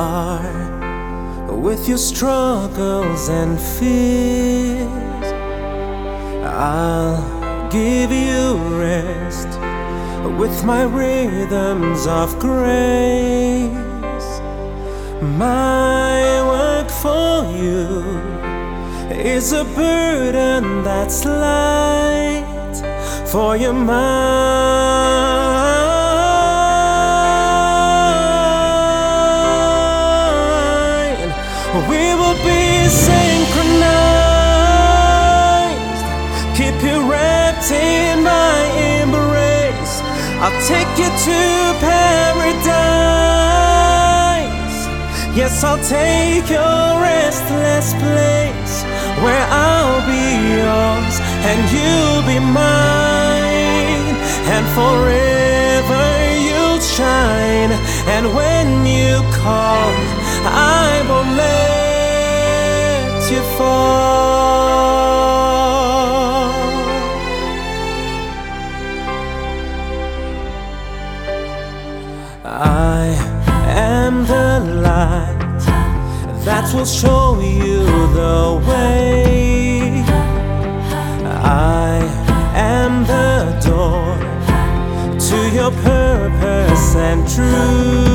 Are with your struggles and fears. I'll give you rest with my rhythms of grace. My work for you is a burden that's light for your mind. We will be synchronized. Keep you wrapped in my embrace. I'll take you to paradise. Yes, I'll take your restless place where I'll be yours and you'll be mine. And forever you'll shine. And when you call, I won't let you fall. I am the light that will show you the way. I am the door to your purpose and truth.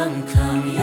Kingdom come,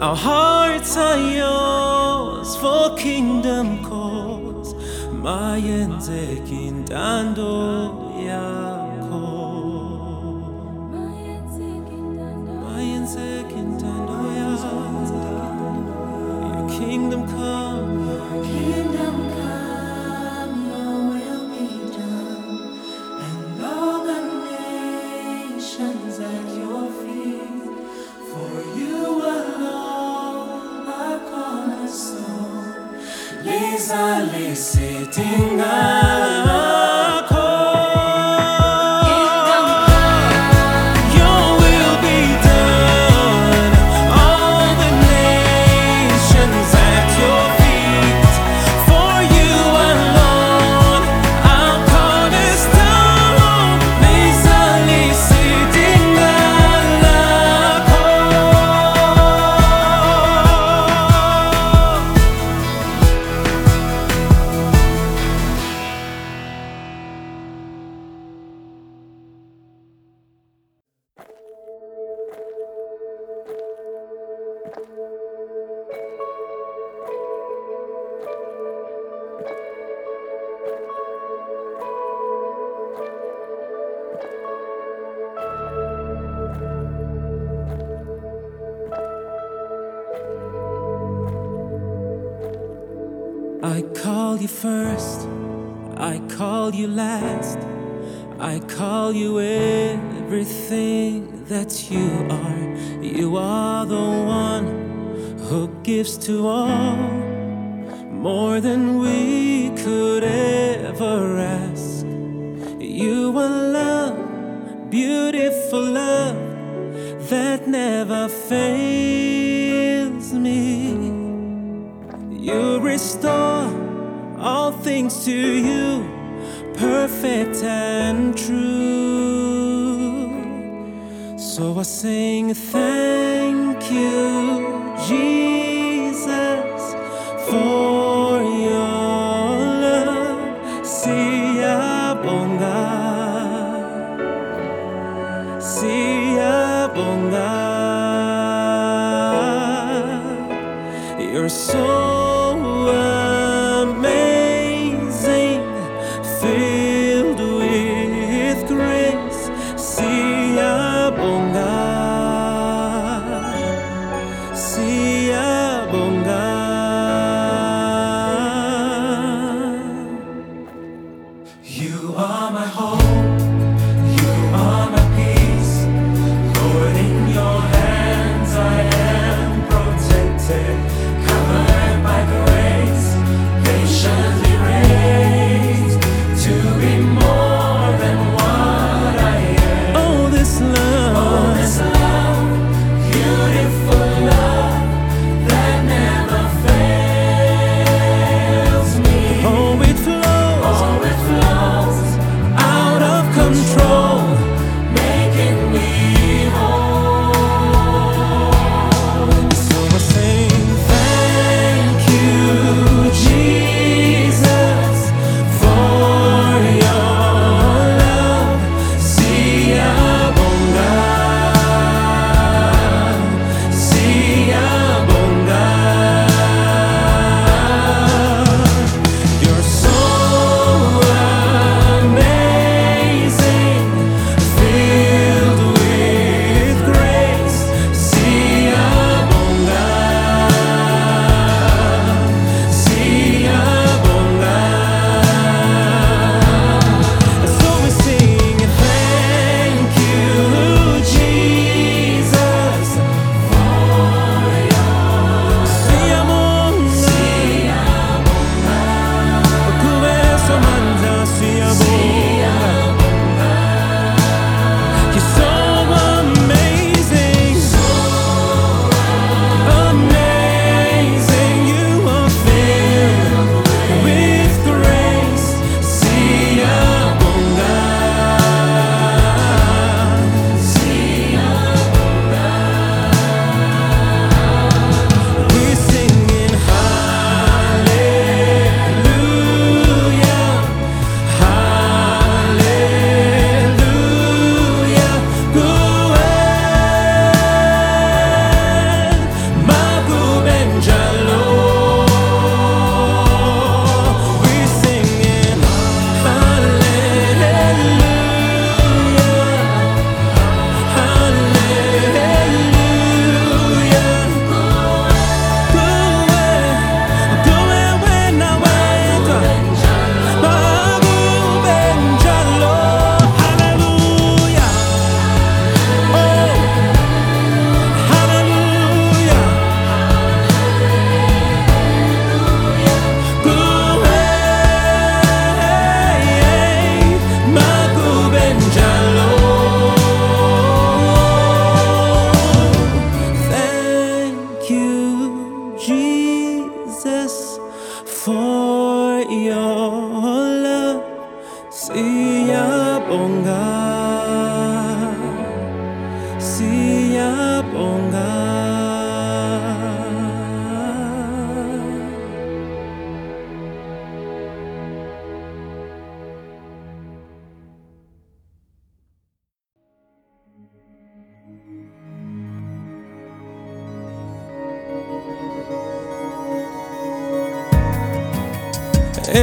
Our hearts are yours for kingdom cause my end taking and all You. I call you first, I call you last, I call you everything that you are. You are the one who gives to all more than we could ever ask. You are love, beautiful love that never fails me. You restore all things to you, perfect and true. So I sing, Thank you, Jesus, for your love. Siyabonga, You're so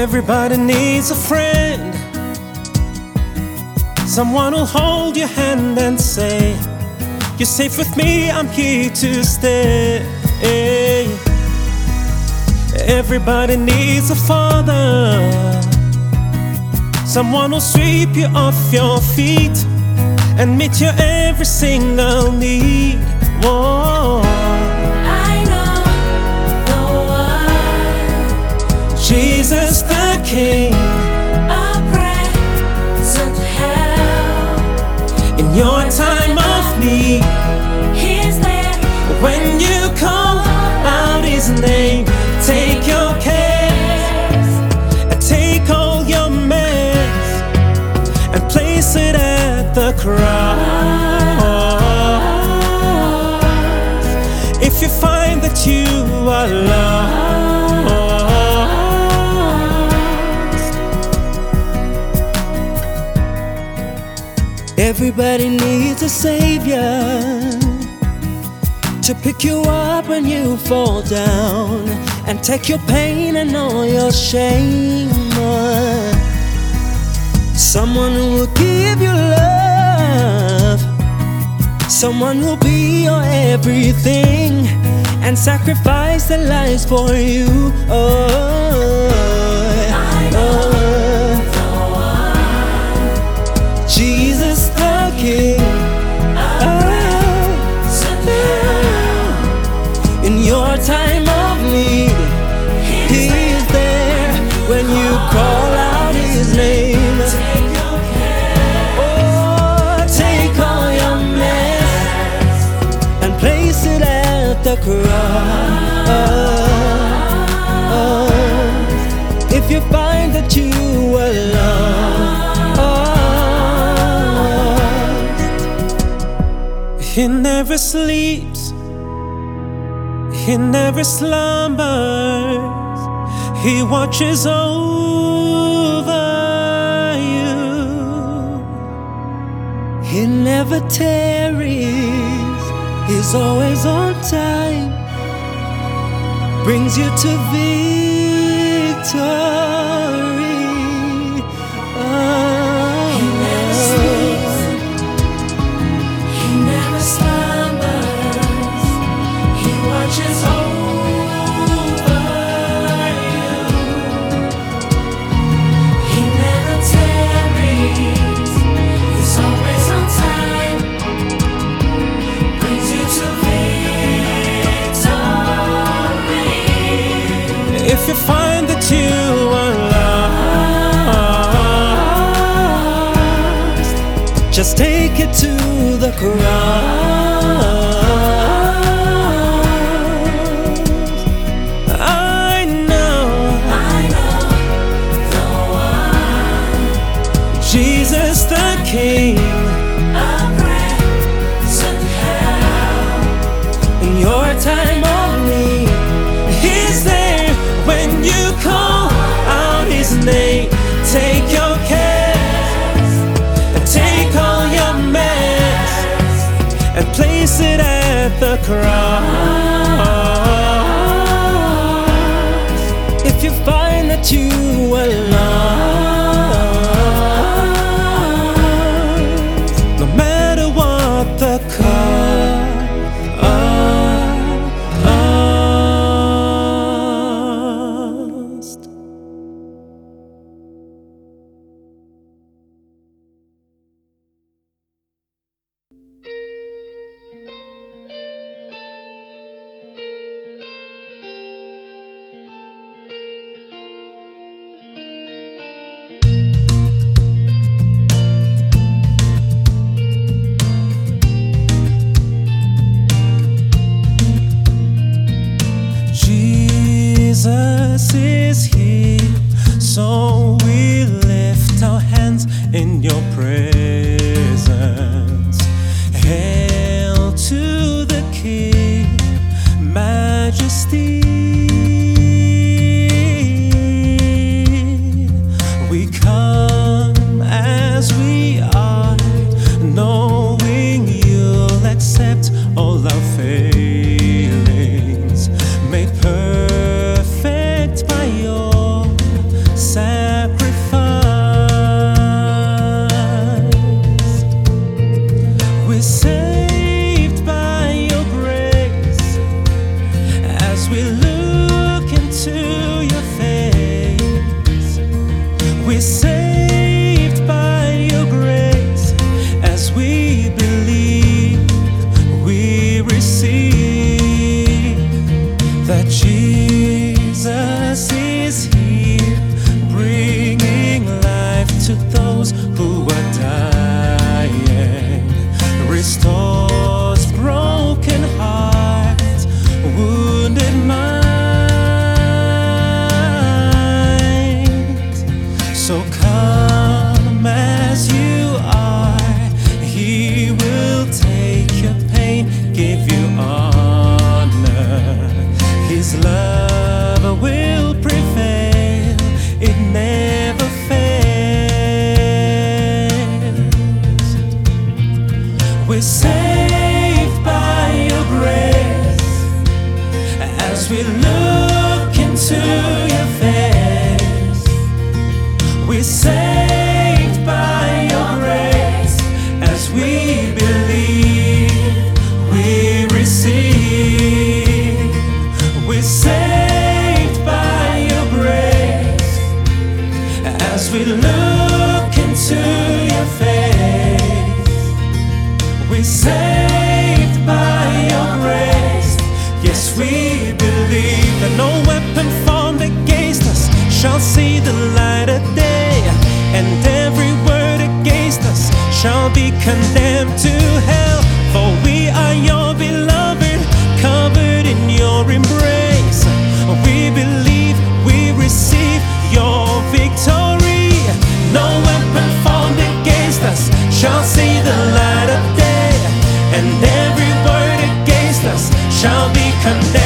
Everybody needs a friend. Someone who'll hold your hand and say, You're safe with me, I'm here to stay. Everybody needs a father. Someone who'll sweep you off your feet and meet your every single need. Whoa. King, a present help. in your time of need. He's there, When you call out his name, take your case and take all your mess and place it at the cross. If you find that you are lost, Everybody needs a savior to pick you up when you fall down and take your pain and all your shame. Someone who will give you love, someone who'll be your everything and sacrifice their lives for you. Oh, oh. oh. king. never sleeps, he never slumbers, he watches over you. He never tarries, he's always on time, brings you to victory. Just take it to the Quran. Cry. to your face. We're saved by your grace. Yes, we believe that no weapon formed against us shall see the light of day, and every word against us shall be condemned to hell. For we are your and